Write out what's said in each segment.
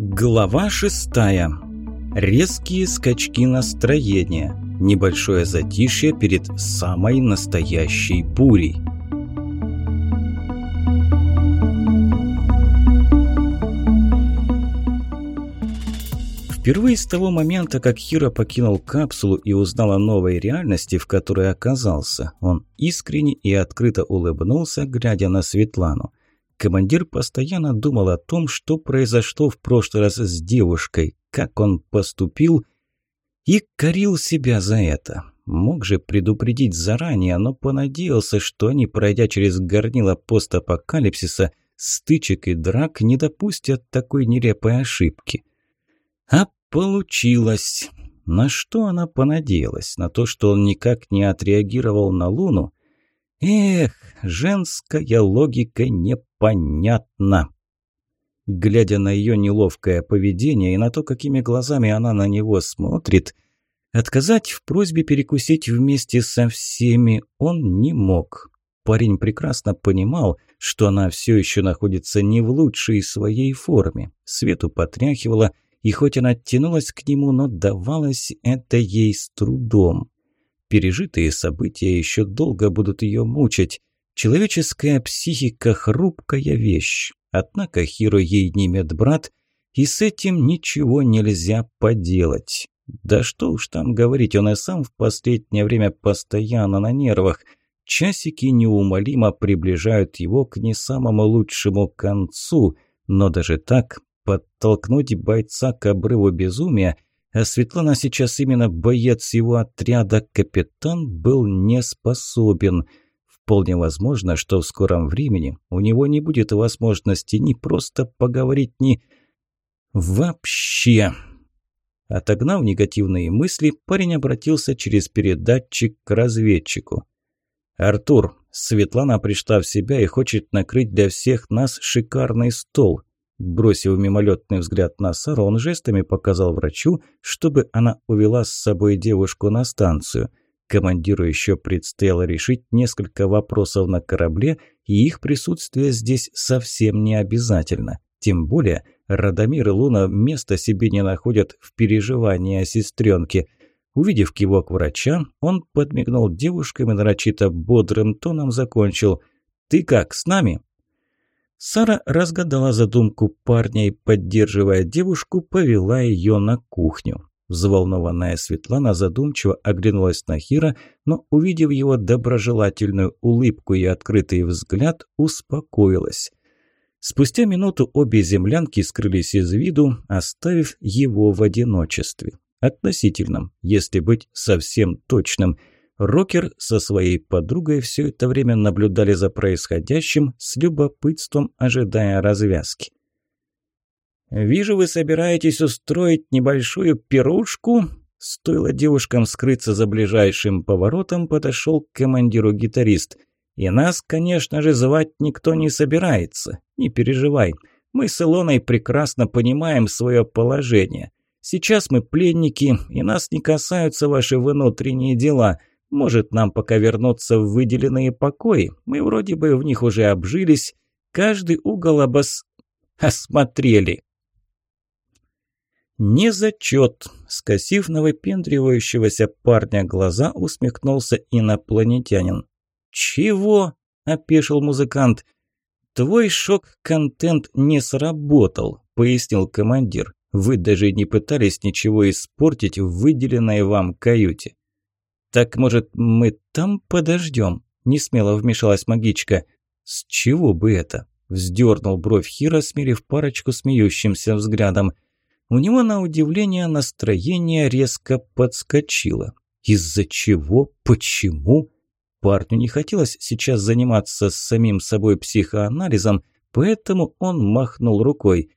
Глава шестая. Резкие скачки настроения. Небольшое затишье перед самой настоящей бурей. Впервые с того момента, как Хиро покинул капсулу и узнал о новой реальности, в которой оказался, он искренне и открыто улыбнулся, глядя на Светлану. Командир постоянно думал о том, что произошло в прошлый раз с девушкой, как он поступил, и корил себя за это. Мог же предупредить заранее, но понадеялся, что они, пройдя через горнило постапокалипсиса, стычек и драк, не допустят такой нелепой ошибки. А получилось. На что она понадеялась? На то, что он никак не отреагировал на Луну? Эх, женская логика непонятна. Глядя на ее неловкое поведение и на то, какими глазами она на него смотрит, отказать в просьбе перекусить вместе со всеми он не мог. Парень прекрасно понимал, что она все еще находится не в лучшей своей форме. Свету потряхивала, и хоть она тянулась к нему, но давалось это ей с трудом. Пережитые события еще долго будут ее мучить. Человеческая психика – хрупкая вещь. Однако Хиро ей не медбрат, и с этим ничего нельзя поделать. Да что уж там говорить, он и сам в последнее время постоянно на нервах. Часики неумолимо приближают его к не самому лучшему концу, но даже так подтолкнуть бойца к обрыву безумия – а Светлана сейчас именно боец его отряда, капитан был не способен. Вполне возможно, что в скором времени у него не будет возможности ни просто поговорить, ни... Вообще... Отогнав негативные мысли, парень обратился через передатчик к разведчику. «Артур, Светлана пришла в себя и хочет накрыть для всех нас шикарный стол. Бросив мимолетный взгляд на Сару, он жестами показал врачу, чтобы она увела с собой девушку на станцию. Командиру еще предстояло решить несколько вопросов на корабле, и их присутствие здесь совсем не обязательно. Тем более Радомир и Луна места себе не находят в переживании о сестренке. Увидев кивок врача, он подмигнул девушкам и нарочито бодрым тоном закончил «Ты как, с нами?» Сара разгадала задумку парня и, поддерживая девушку, повела ее на кухню. Взволнованная Светлана задумчиво оглянулась на Хира, но, увидев его доброжелательную улыбку и открытый взгляд, успокоилась. Спустя минуту обе землянки скрылись из виду, оставив его в одиночестве. Относительном, если быть совсем точным – Рокер со своей подругой все это время наблюдали за происходящим с любопытством, ожидая развязки. «Вижу, вы собираетесь устроить небольшую пирушку?» Стоило девушкам скрыться за ближайшим поворотом, подошел к командиру гитарист. «И нас, конечно же, звать никто не собирается. Не переживай. Мы с Илоной прекрасно понимаем свое положение. Сейчас мы пленники, и нас не касаются ваши внутренние дела. Может, нам пока вернуться в выделенные покои? Мы вроде бы в них уже обжились. Каждый угол обос... осмотрели. «Не зачет!» – скосив на выпендривающегося парня глаза, усмехнулся инопланетянин. «Чего?» – опешил музыкант. «Твой шок-контент не сработал», – пояснил командир. «Вы даже не пытались ничего испортить в выделенной вам каюте. «Так, может, мы там подождем?» – несмело вмешалась магичка. «С чего бы это?» – вздернул бровь Хира, смирив парочку смеющимся взглядом. У него, на удивление, настроение резко подскочило. Из-за чего? Почему? Парню не хотелось сейчас заниматься с самим собой психоанализом, поэтому он махнул рукой.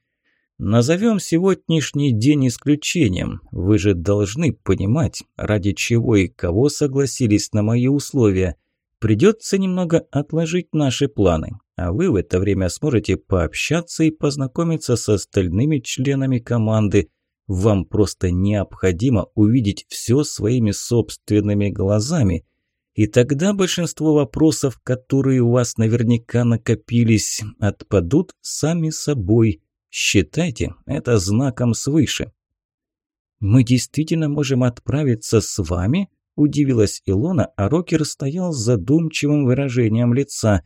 Назовем сегодняшний день исключением. Вы же должны понимать, ради чего и кого согласились на мои условия. Придется немного отложить наши планы, а вы в это время сможете пообщаться и познакомиться с остальными членами команды. Вам просто необходимо увидеть все своими собственными глазами. И тогда большинство вопросов, которые у вас наверняка накопились, отпадут сами собой. Считайте это знаком свыше». «Мы действительно можем отправиться с вами?» – удивилась Илона, а Рокер стоял с задумчивым выражением лица.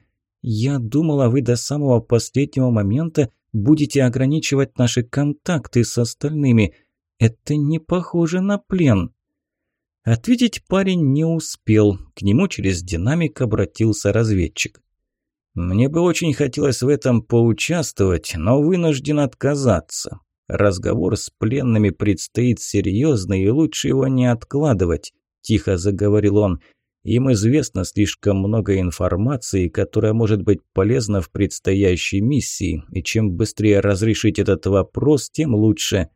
«Я думала, вы до самого последнего момента будете ограничивать наши контакты с остальными. Это не похоже на плен». Ответить парень не успел. К нему через динамик обратился разведчик. «Мне бы очень хотелось в этом поучаствовать, но вынужден отказаться. Разговор с пленными предстоит серьезный, и лучше его не откладывать», – тихо заговорил он. «Им известно слишком много информации, которая может быть полезна в предстоящей миссии, и чем быстрее разрешить этот вопрос, тем лучше».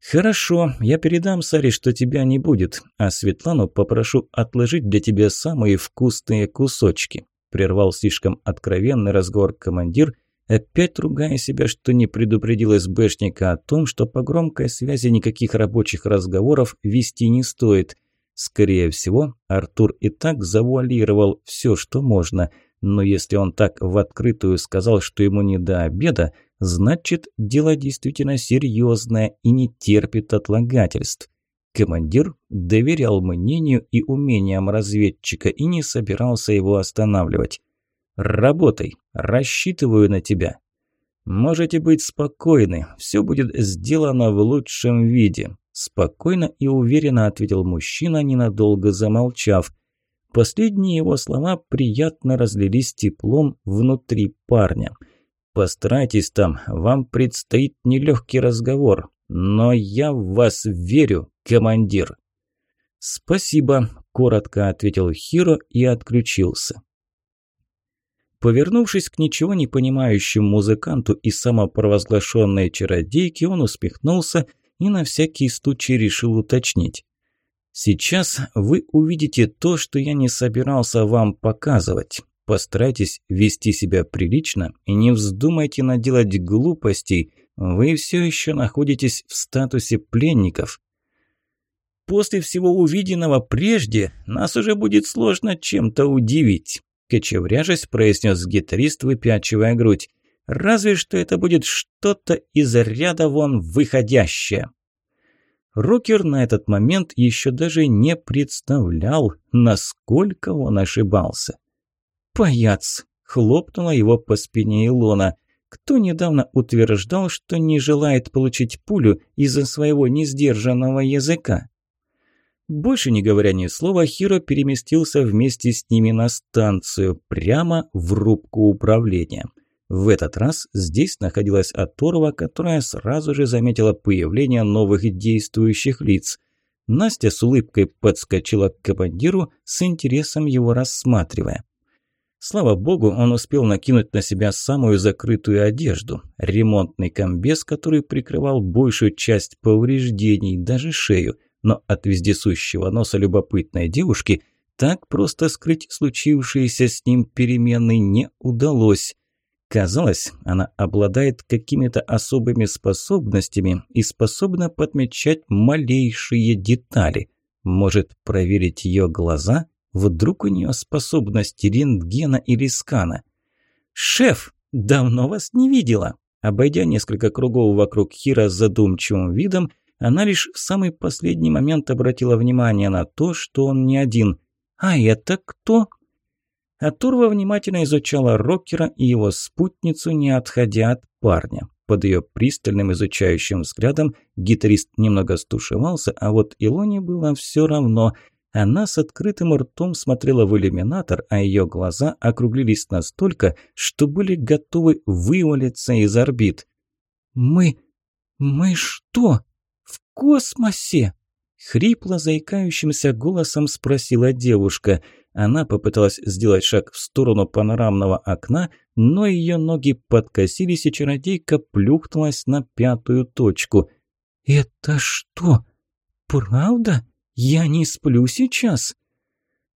«Хорошо, я передам Саре, что тебя не будет, а Светлану попрошу отложить для тебя самые вкусные кусочки», прервал слишком откровенный разговор командир, опять ругая себя, что не предупредил СБшника о том, что по громкой связи никаких рабочих разговоров вести не стоит. Скорее всего, Артур и так завуалировал все, что можно, но если он так в открытую сказал, что ему не до обеда – Значит, дело действительно серьезное и не терпит отлагательств. Командир доверял мнению и умениям разведчика и не собирался его останавливать. «Работай, рассчитываю на тебя». «Можете быть спокойны, все будет сделано в лучшем виде», – спокойно и уверенно ответил мужчина, ненадолго замолчав. Последние его слова приятно разлились теплом внутри парня – Постарайтесь там, вам предстоит нелегкий разговор, но я в вас верю, командир». «Спасибо», – коротко ответил Хиро и отключился. Повернувшись к ничего не понимающему музыканту и самопровозглашенной чародейке, он усмехнулся и на всякий случай решил уточнить. «Сейчас вы увидите то, что я не собирался вам показывать. Постарайтесь вести себя прилично и не вздумайте наделать глупостей. Вы все еще находитесь в статусе пленников. После всего увиденного прежде нас уже будет сложно чем-то удивить. Кочевряжась произнес гитарист, выпячивая грудь. Разве что это будет что-то из ряда вон выходящее. Рокер на этот момент еще даже не представлял, насколько он ошибался. «Паяц!» – хлопнула его по спине Илона. «Кто недавно утверждал, что не желает получить пулю из-за своего несдержанного языка?» Больше не говоря ни слова, Хиро переместился вместе с ними на станцию, прямо в рубку управления. В этот раз здесь находилась Аторва, которая сразу же заметила появление новых действующих лиц. Настя с улыбкой подскочила к командиру, с интересом его рассматривая. Слава богу, он успел накинуть на себя самую закрытую одежду, ремонтный комбез, который прикрывал большую часть повреждений, даже шею, но от вездесущего носа любопытной девушки так просто скрыть случившиеся с ним перемены не удалось. Казалось, она обладает какими-то особыми способностями и способна подмечать малейшие детали. Может проверить ее глаза – Вдруг у нее способности рентгена или скана? «Шеф, давно вас не видела!» Обойдя несколько кругов вокруг Хира с задумчивым видом, она лишь в самый последний момент обратила внимание на то, что он не один. «А это кто?» Атурва внимательно изучала Рокера и его спутницу, не отходя от парня. Под ее пристальным изучающим взглядом гитарист немного стушевался, а вот Илоне было все равно – она с открытым ртом смотрела в иллюминатор, а ее глаза округлились настолько, что были готовы вывалиться из орбит. «Мы... мы что, в космосе?» Хрипло заикающимся голосом спросила девушка. Она попыталась сделать шаг в сторону панорамного окна, но ее ноги подкосились, и чародейка плюхнулась на пятую точку. «Это что, правда?» «Я не сплю сейчас!»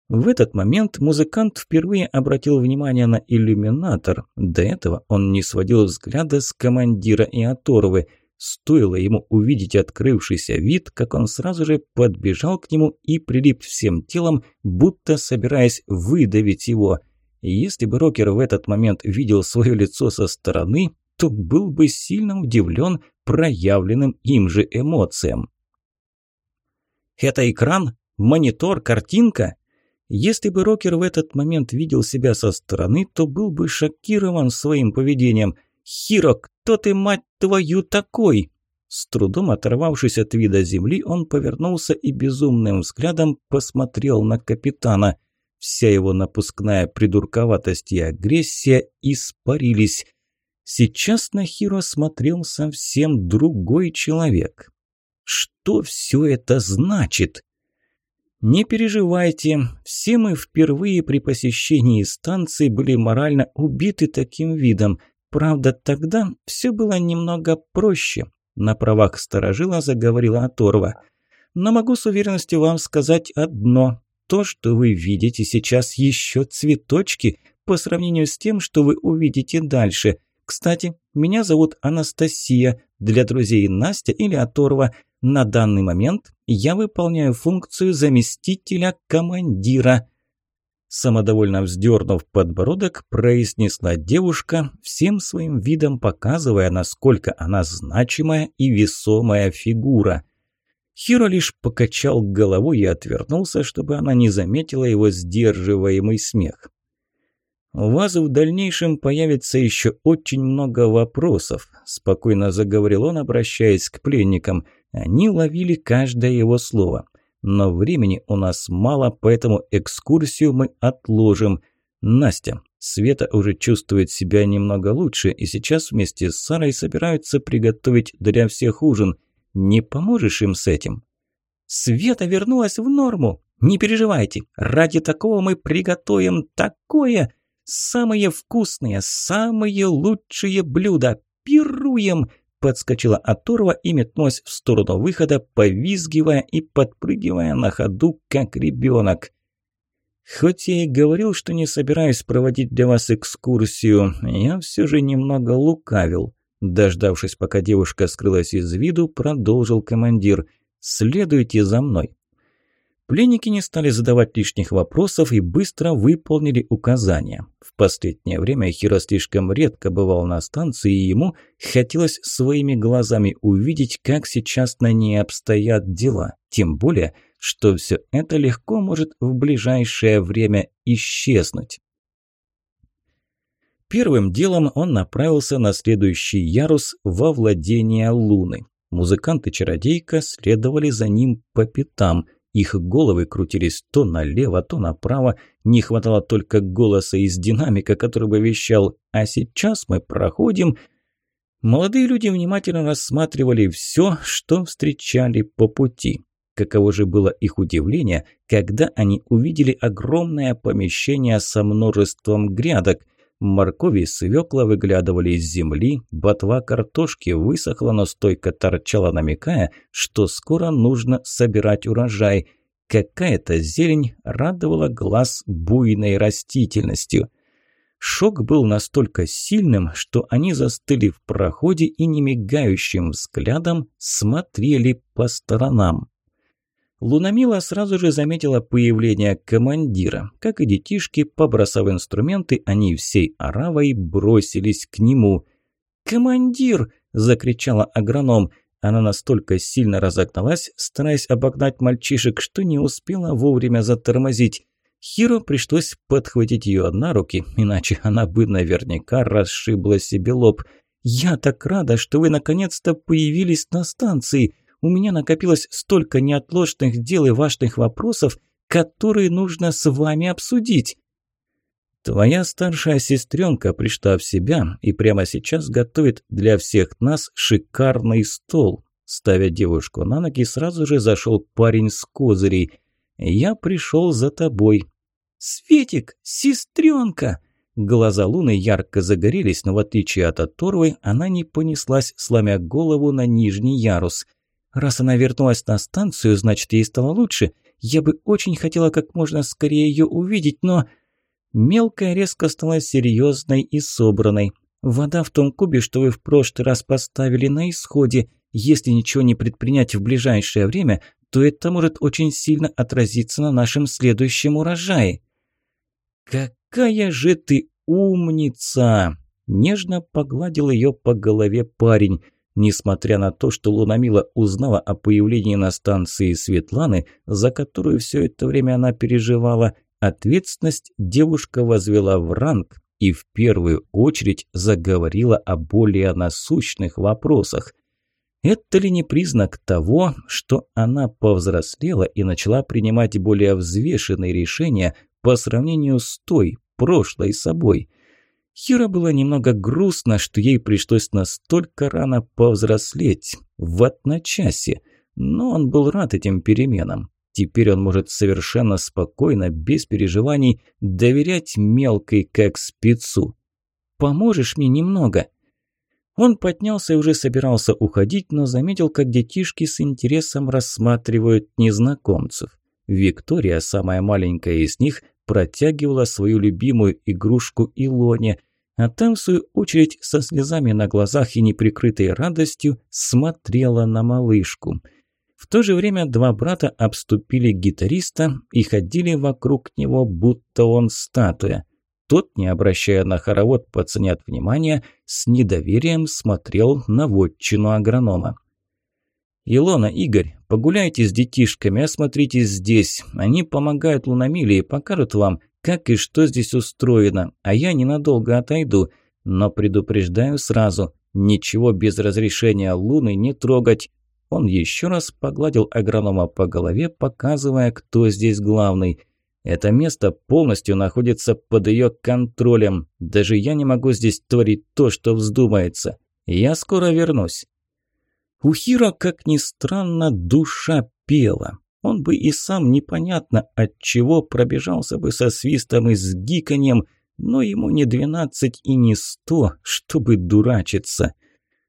В этот момент музыкант впервые обратил внимание на иллюминатор. До этого он не сводил взгляда с командира и оторвы. Стоило ему увидеть открывшийся вид, как он сразу же подбежал к нему и прилип всем телом, будто собираясь выдавить его. Если бы Рокер в этот момент видел свое лицо со стороны, то был бы сильно удивлен проявленным им же эмоциям. «Это экран? Монитор? Картинка?» Если бы Рокер в этот момент видел себя со стороны, то был бы шокирован своим поведением. «Хиро, кто ты, мать твою, такой?» С трудом оторвавшись от вида земли, он повернулся и безумным взглядом посмотрел на капитана. Вся его напускная придурковатость и агрессия испарились. Сейчас на Хиро смотрел совсем другой человек. Что все это значит? Не переживайте, все мы впервые при посещении станции были морально убиты таким видом. Правда, тогда все было немного проще. На правах сторожила заговорила Оторва. Но могу с уверенностью вам сказать одно. То, что вы видите сейчас, еще цветочки по сравнению с тем, что вы увидите дальше. Кстати, меня зовут Анастасия, для друзей Настя или Оторва – на данный момент я выполняю функцию заместителя командира». Самодовольно вздернув подбородок, произнесла девушка, всем своим видом показывая, насколько она значимая и весомая фигура. Хиро лишь покачал головой и отвернулся, чтобы она не заметила его сдерживаемый смех. «У вас в дальнейшем появится еще очень много вопросов», – спокойно заговорил он, обращаясь к пленникам – они ловили каждое его слово. Но времени у нас мало, поэтому экскурсию мы отложим. Настя, Света уже чувствует себя немного лучше и сейчас вместе с Сарой собираются приготовить для всех ужин. Не поможешь им с этим? Света вернулась в норму. Не переживайте, ради такого мы приготовим такое. Самые вкусные, самые лучшие блюда. Пируем! Подскочила оторва и метнулась в сторону выхода, повизгивая и подпрыгивая на ходу, как ребенок. Хоть я и говорил, что не собираюсь проводить для вас экскурсию, я все же немного лукавил. Дождавшись, пока девушка скрылась из виду, продолжил командир. «Следуйте за мной». Пленники не стали задавать лишних вопросов и быстро выполнили указания. В последнее время Хиро слишком редко бывал на станции, и ему хотелось своими глазами увидеть, как сейчас на ней обстоят дела. Тем более, что все это легко может в ближайшее время исчезнуть. Первым делом он направился на следующий ярус во владение Луны. Музыкант и чародейка следовали за ним по пятам – их головы крутились то налево, то направо. Не хватало только голоса из динамика, который бы вещал «А сейчас мы проходим...» Молодые люди внимательно рассматривали все, что встречали по пути. Каково же было их удивление, когда они увидели огромное помещение со множеством грядок. Моркови и свекла выглядывали из земли, ботва картошки высохла, но стойко торчала, намекая, что скоро нужно собирать урожай. Какая-то зелень радовала глаз буйной растительностью. Шок был настолько сильным, что они застыли в проходе и немигающим взглядом смотрели по сторонам. Лунамила сразу же заметила появление командира. Как и детишки, побросав инструменты, они всей оравой бросились к нему. «Командир!» – закричала агроном. Она настолько сильно разогналась, стараясь обогнать мальчишек, что не успела вовремя затормозить. Хиро пришлось подхватить ее на руки, иначе она бы наверняка расшибла себе лоб. «Я так рада, что вы наконец-то появились на станции!» У меня накопилось столько неотложных дел и важных вопросов, которые нужно с вами обсудить. Твоя старшая сестренка пришла в себя и прямо сейчас готовит для всех нас шикарный стол. Ставя девушку на ноги, сразу же зашел парень с козырей. Я пришел за тобой. Светик, сестренка! Глаза Луны ярко загорелись, но в отличие от Оторвы, она не понеслась, сломя голову на нижний ярус – Раз она вернулась на станцию, значит, ей стало лучше. Я бы очень хотела как можно скорее ее увидеть, но... Мелкая резко стала серьезной и собранной. Вода в том кубе, что вы в прошлый раз поставили на исходе. Если ничего не предпринять в ближайшее время, то это может очень сильно отразиться на нашем следующем урожае. «Какая же ты умница!» нежно погладил ее по голове парень. Несмотря на то, что Лунамила узнала о появлении на станции Светланы, за которую все это время она переживала, ответственность девушка возвела в ранг и в первую очередь заговорила о более насущных вопросах. Это ли не признак того, что она повзрослела и начала принимать более взвешенные решения по сравнению с той, прошлой собой? Хира было немного грустно, что ей пришлось настолько рано повзрослеть, в одночасье, но он был рад этим переменам. Теперь он может совершенно спокойно, без переживаний, доверять мелкой, как спецу. «Поможешь мне немного?» Он поднялся и уже собирался уходить, но заметил, как детишки с интересом рассматривают незнакомцев. Виктория, самая маленькая из них, протягивала свою любимую игрушку Илоне, а там, в свою очередь, со слезами на глазах и неприкрытой радостью смотрела на малышку. В то же время два брата обступили гитариста и ходили вокруг него, будто он статуя. Тот, не обращая на хоровод пацанят внимания, с недоверием смотрел на вотчину агронома. «Илона, Игорь, погуляйте с детишками, осмотритесь здесь. Они помогают Лунамиле и покажут вам, как и что здесь устроено, а я ненадолго отойду. Но предупреждаю сразу, ничего без разрешения Луны не трогать». Он еще раз погладил агронома по голове, показывая, кто здесь главный – это место полностью находится под ее контролем. Даже я не могу здесь творить то, что вздумается. Я скоро вернусь. У Хиро, как ни странно, душа пела. Он бы и сам непонятно от чего пробежался бы со свистом и с гиканьем, но ему не двенадцать и не сто, чтобы дурачиться.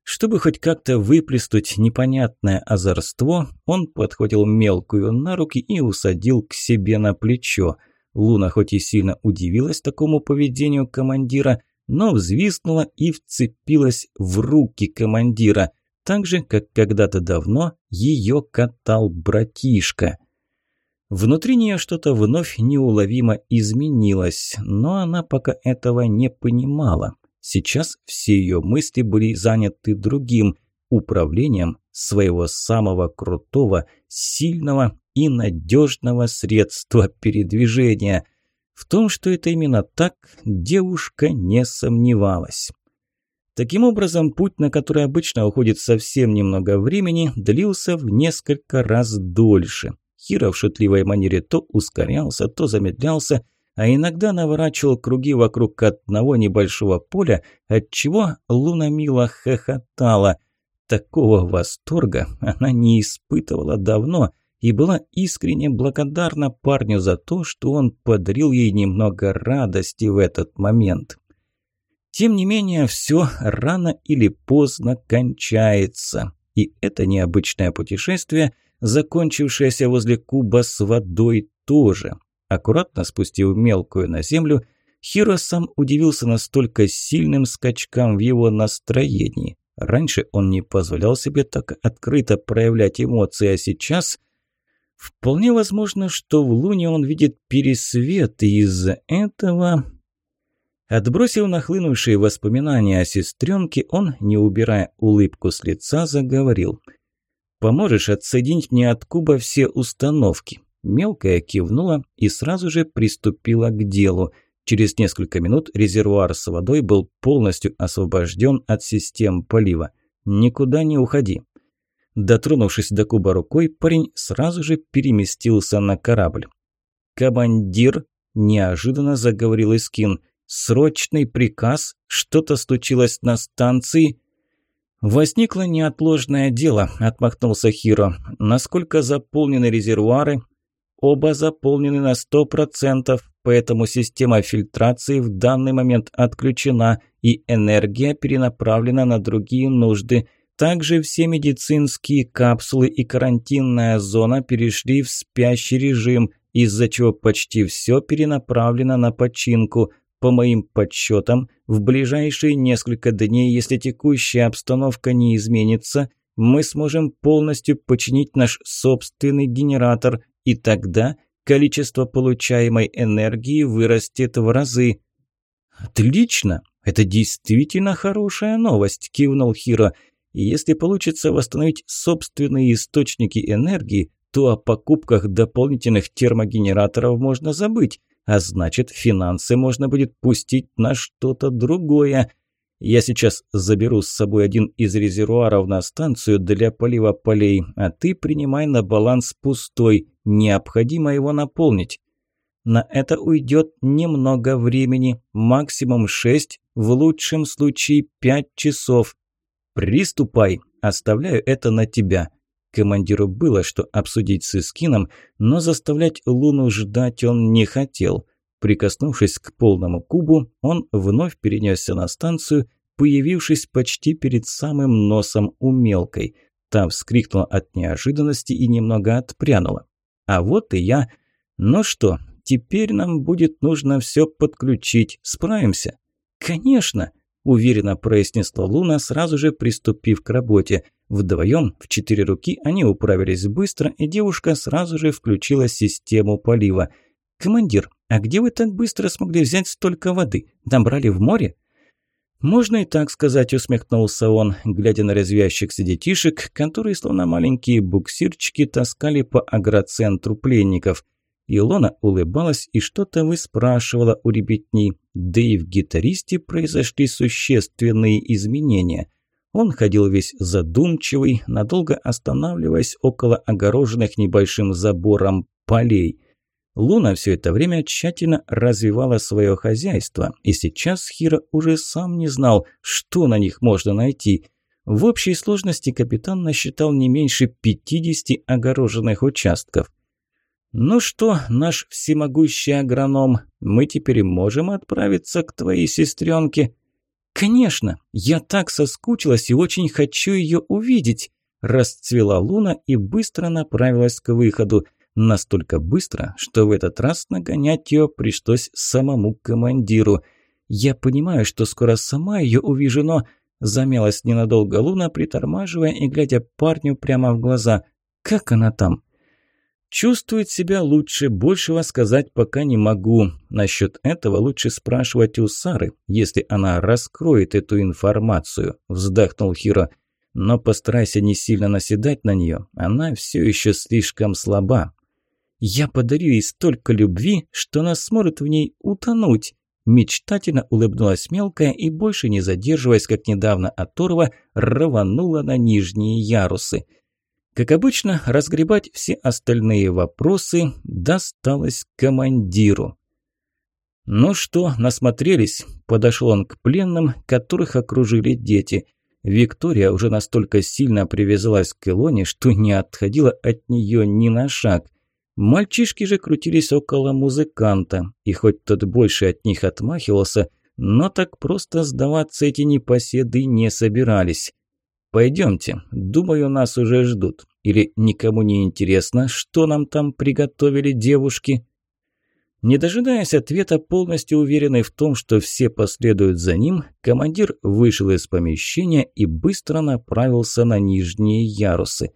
Чтобы хоть как-то выплеснуть непонятное озорство, он подхватил мелкую на руки и усадил к себе на плечо. Луна хоть и сильно удивилась такому поведению командира, но взвизгнула и вцепилась в руки командира, так же, как когда-то давно ее катал братишка. Внутри нее что-то вновь неуловимо изменилось, но она пока этого не понимала. Сейчас все ее мысли были заняты другим – управлением своего самого крутого, сильного и надежного средства передвижения. В том, что это именно так, девушка не сомневалась. Таким образом, путь, на который обычно уходит совсем немного времени, длился в несколько раз дольше. Хиро в шутливой манере то ускорялся, то замедлялся, а иногда наворачивал круги вокруг одного небольшого поля, отчего Луна мило хохотала. Такого восторга она не испытывала давно и была искренне благодарна парню за то, что он подарил ей немного радости в этот момент. Тем не менее, все рано или поздно кончается. И это необычное путешествие, закончившееся возле куба с водой, тоже. Аккуратно спустив мелкую на землю, Хиро сам удивился настолько сильным скачкам в его настроении. Раньше он не позволял себе так открыто проявлять эмоции, а сейчас... Вполне возможно, что в Луне он видит пересвет, и из-за этого... Отбросив нахлынувшие воспоминания о сестренке, он, не убирая улыбку с лица, заговорил. «Поможешь отсоединить мне от куба все установки? Мелкая кивнула и сразу же приступила к делу. Через несколько минут резервуар с водой был полностью освобожден от систем полива. «Никуда не уходи». Дотронувшись до куба рукой, парень сразу же переместился на корабль. «Командир!» – неожиданно заговорил Искин. «Срочный приказ? Что-то случилось на станции?» «Возникло неотложное дело», – отмахнулся Хиро. «Насколько заполнены резервуары?» Оба заполнены на 100%, поэтому система фильтрации в данный момент отключена и энергия перенаправлена на другие нужды. Также все медицинские капсулы и карантинная зона перешли в спящий режим, из-за чего почти все перенаправлено на починку. По моим подсчетам, в ближайшие несколько дней, если текущая обстановка не изменится, мы сможем полностью починить наш собственный генератор – и тогда количество получаемой энергии вырастет в разы. «Отлично!» это действительно хорошая новость», – кивнул Хиро. «И если получится восстановить собственные источники энергии, то о покупках дополнительных термогенераторов можно забыть, а значит, финансы можно будет пустить на что-то другое. Я сейчас заберу с собой один из резервуаров на станцию для полива полей, а ты принимай на баланс пустой, необходимо его наполнить. На это уйдет немного времени, максимум 6, в лучшем случае 5 часов. Приступай, оставляю это на тебя. Командиру было что обсудить с Искином, но заставлять Луну ждать он не хотел. Прикоснувшись к полному кубу, он вновь перенесся на станцию, появившись почти перед самым носом у мелкой. Та вскрикнула от неожиданности и немного отпрянула. А вот и я. Ну что, теперь нам будет нужно все подключить. Справимся? Конечно, уверенно произнесла Луна, сразу же приступив к работе. Вдвоем, в четыре руки, они управились быстро, и девушка сразу же включила систему полива. «Командир, а где вы так быстро смогли взять столько воды? Набрали в море?» «Можно и так сказать», – усмехнулся он, глядя на развящихся детишек, которые, словно маленькие буксирчики, таскали по агроцентру пленников. Илона улыбалась и что-то выспрашивала у ребятни, да и в гитаристе произошли существенные изменения – он ходил весь задумчивый, надолго останавливаясь около огороженных небольшим забором полей. Луна все это время тщательно развивала свое хозяйство, и сейчас Хира уже сам не знал, что на них можно найти. В общей сложности капитан насчитал не меньше 50 огороженных участков. «Ну что, наш всемогущий агроном, мы теперь можем отправиться к твоей сестренке?» «Конечно! Я так соскучилась и очень хочу ее увидеть!» Расцвела луна и быстро направилась к выходу. Настолько быстро, что в этот раз нагонять ее пришлось самому командиру. «Я понимаю, что скоро сама ее увижу, но...» Замялась ненадолго луна, притормаживая и глядя парню прямо в глаза. «Как она там?» Чувствует себя лучше, большего сказать пока не могу. Насчет этого лучше спрашивать у Сары, если она раскроет эту информацию, вздохнул Хиро. Но постарайся не сильно наседать на нее, она все еще слишком слаба. Я подарю ей столько любви, что она сможет в ней утонуть. Мечтательно улыбнулась мелкая и, больше не задерживаясь, как недавно оторва, рванула на нижние ярусы – как обычно, разгребать все остальные вопросы досталось командиру. «Ну что, насмотрелись?» – подошел он к пленным, которых окружили дети. Виктория уже настолько сильно привязалась к Илоне, что не отходила от нее ни на шаг. Мальчишки же крутились около музыканта, и хоть тот больше от них отмахивался, но так просто сдаваться эти непоседы не собирались. «Пойдемте, думаю, нас уже ждут. Или никому не интересно, что нам там приготовили девушки?» Не дожидаясь ответа, полностью уверенный в том, что все последуют за ним, командир вышел из помещения и быстро направился на нижние ярусы.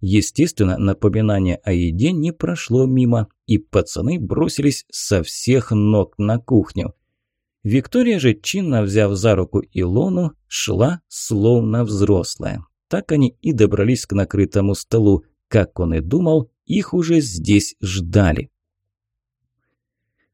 Естественно, напоминание о еде не прошло мимо, и пацаны бросились со всех ног на кухню. Виктория же, чинно взяв за руку Илону, шла словно взрослая. Так они и добрались к накрытому столу. Как он и думал, их уже здесь ждали.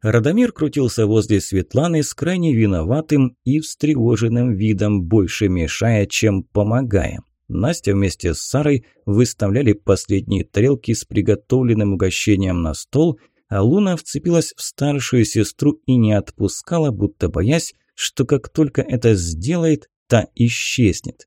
Радомир крутился возле Светланы с крайне виноватым и встревоженным видом, больше мешая, чем помогая. Настя вместе с Сарой выставляли последние тарелки с приготовленным угощением на стол, а Луна вцепилась в старшую сестру и не отпускала, будто боясь, что как только это сделает, та исчезнет.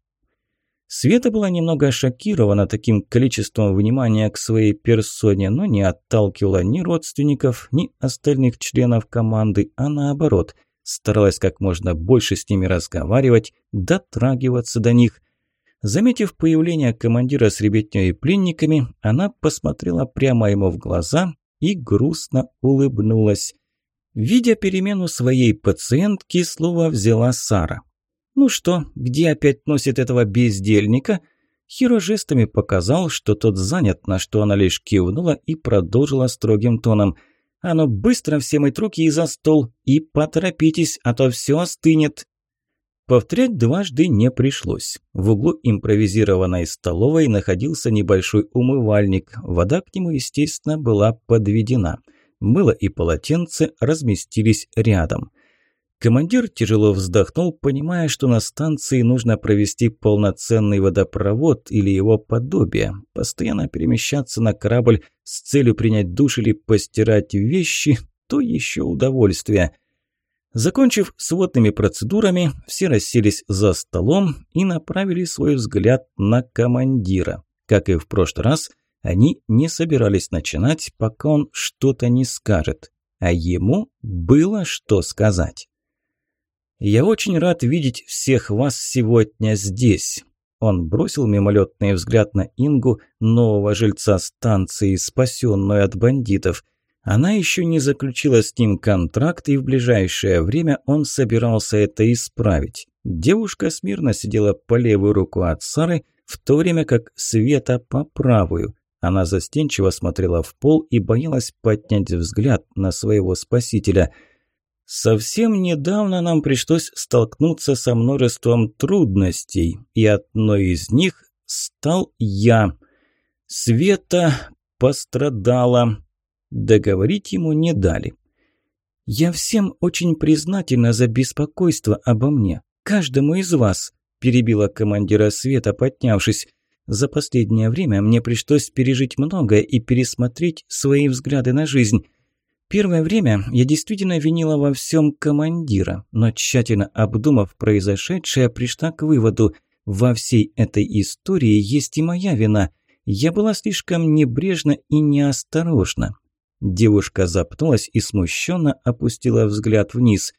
Света была немного шокирована таким количеством внимания к своей персоне, но не отталкивала ни родственников, ни остальных членов команды, а наоборот, старалась как можно больше с ними разговаривать, дотрагиваться до них. Заметив появление командира с ребятней и пленниками, она посмотрела прямо ему в глаза и грустно улыбнулась. Видя перемену своей пациентки, слово взяла Сара. «Ну что, где опять носит этого бездельника?» Хиро жестами показал, что тот занят, на что она лишь кивнула и продолжила строгим тоном. «А ну быстро все мыть руки и за стол, и поторопитесь, а то все остынет!» Повторять дважды не пришлось. В углу импровизированной столовой находился небольшой умывальник. Вода к нему, естественно, была подведена. Мыло и полотенце разместились рядом. Командир тяжело вздохнул, понимая, что на станции нужно провести полноценный водопровод или его подобие, постоянно перемещаться на корабль с целью принять душ или постирать вещи – то еще удовольствие. Закончив с водными процедурами, все расселись за столом и направили свой взгляд на командира. Как и в прошлый раз, они не собирались начинать, пока он что-то не скажет, а ему было что сказать. «Я очень рад видеть всех вас сегодня здесь». Он бросил мимолетный взгляд на Ингу, нового жильца станции, спасенную от бандитов. Она еще не заключила с ним контракт, и в ближайшее время он собирался это исправить. Девушка смирно сидела по левую руку от Сары, в то время как Света по правую. Она застенчиво смотрела в пол и боялась поднять взгляд на своего спасителя – Совсем недавно нам пришлось столкнуться со множеством трудностей, и одной из них стал я. Света пострадала. Договорить ему не дали. «Я всем очень признательна за беспокойство обо мне. Каждому из вас», – перебила командира Света, поднявшись. «За последнее время мне пришлось пережить многое и пересмотреть свои взгляды на жизнь. Первое время я действительно винила во всем командира, но тщательно обдумав произошедшее, пришла к выводу, во всей этой истории есть и моя вина. Я была слишком небрежна и неосторожна. Девушка запнулась и смущенно опустила взгляд вниз.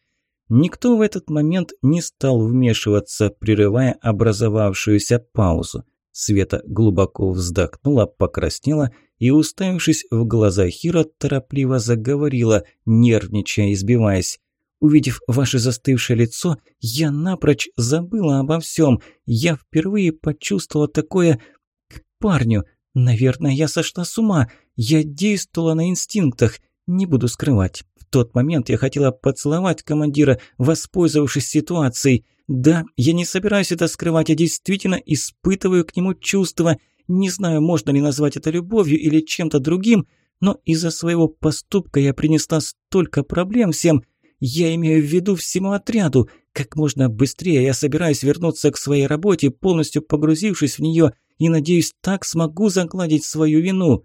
Никто в этот момент не стал вмешиваться, прерывая образовавшуюся паузу. Света глубоко вздохнула, покраснела и, уставившись в глаза Хиро, торопливо заговорила, нервничая и сбиваясь. «Увидев ваше застывшее лицо, я напрочь забыла обо всем. Я впервые почувствовала такое к парню. Наверное, я сошла с ума. Я действовала на инстинктах. Не буду скрывать. В тот момент я хотела поцеловать командира, воспользовавшись ситуацией. Да, я не собираюсь это скрывать, я действительно испытываю к нему чувства. Не знаю, можно ли назвать это любовью или чем-то другим, но из-за своего поступка я принесла столько проблем всем. Я имею в виду всему отряду. Как можно быстрее я собираюсь вернуться к своей работе, полностью погрузившись в нее, и надеюсь, так смогу загладить свою вину.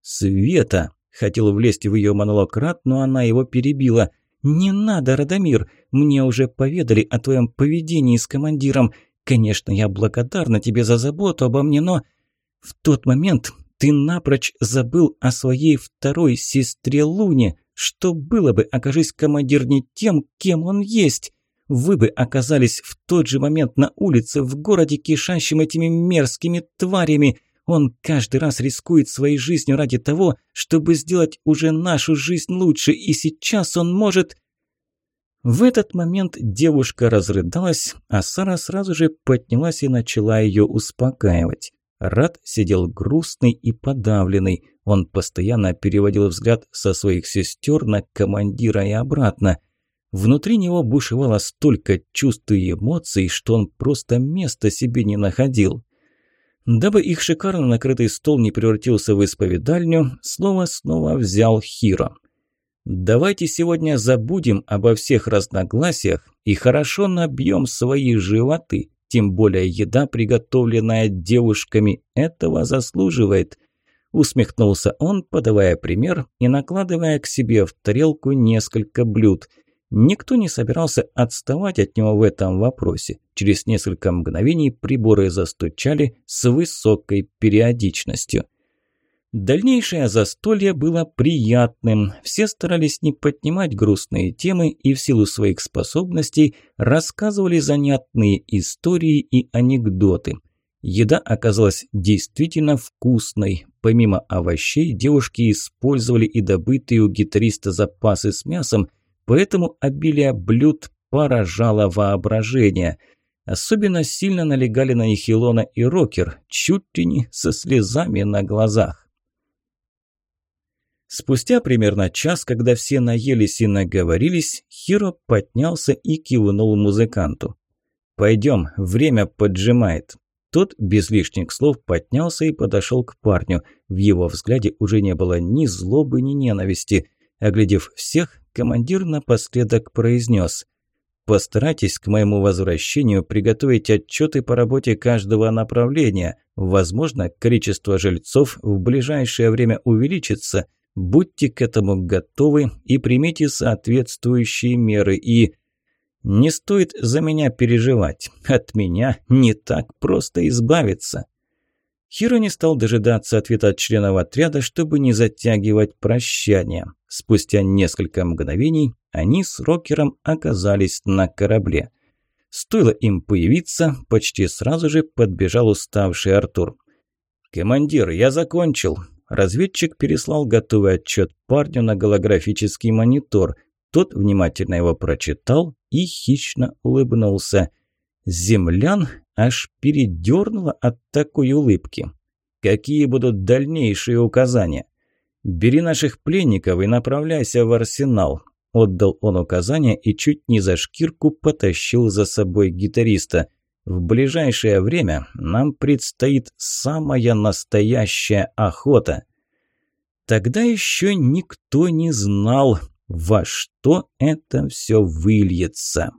Света хотел влезть в ее монолог Рад, но она его перебила. «Не надо, Радомир, мне уже поведали о твоем поведении с командиром. Конечно, я благодарна тебе за заботу обо мне, но в тот момент ты напрочь забыл о своей второй сестре Луне. Что было бы, окажись командир не тем, кем он есть? Вы бы оказались в тот же момент на улице, в городе, кишащем этими мерзкими тварями. Он каждый раз рискует своей жизнью ради того, чтобы сделать уже нашу жизнь лучше, и сейчас он может... В этот момент девушка разрыдалась, а Сара сразу же поднялась и начала ее успокаивать. Рад сидел грустный и подавленный. Он постоянно переводил взгляд со своих сестер на командира и обратно. Внутри него бушевало столько чувств и эмоций, что он просто места себе не находил. Дабы их шикарно накрытый стол не превратился в исповедальню, слово снова взял Хиро. «Давайте сегодня забудем обо всех разногласиях и хорошо набьем свои животы, тем более еда, приготовленная девушками, этого заслуживает». Усмехнулся он, подавая пример и накладывая к себе в тарелку несколько блюд – Никто не собирался отставать от него в этом вопросе. Через несколько мгновений приборы застучали с высокой периодичностью. Дальнейшее застолье было приятным. Все старались не поднимать грустные темы и в силу своих способностей рассказывали занятные истории и анекдоты. Еда оказалась действительно вкусной. Помимо овощей, девушки использовали и добытые у гитариста запасы с мясом, поэтому обилие блюд поражало воображение. Особенно сильно налегали на них Илона и Рокер, чуть ли не со слезами на глазах. Спустя примерно час, когда все наелись и наговорились, Хиро поднялся и кивнул музыканту. «Пойдем, время поджимает». Тот без лишних слов поднялся и подошел к парню. В его взгляде уже не было ни злобы, ни ненависти. Оглядев всех, командир напоследок произнес «Постарайтесь к моему возвращению приготовить отчеты по работе каждого направления. Возможно, количество жильцов в ближайшее время увеличится. Будьте к этому готовы и примите соответствующие меры и...» Не стоит за меня переживать. От меня не так просто избавиться. Хиро не стал дожидаться ответа от членов отряда, чтобы не затягивать прощание. Спустя несколько мгновений они с Рокером оказались на корабле. Стоило им появиться, почти сразу же подбежал уставший Артур. «Командир, я закончил!» Разведчик переслал готовый отчет парню на голографический монитор – тот внимательно его прочитал и хищно улыбнулся. Землян аж передернуло от такой улыбки. «Какие будут дальнейшие указания?» «Бери наших пленников и направляйся в арсенал», – отдал он указания и чуть не за шкирку потащил за собой гитариста. «В ближайшее время нам предстоит самая настоящая охота». Тогда еще никто не знал, во что это все выльется.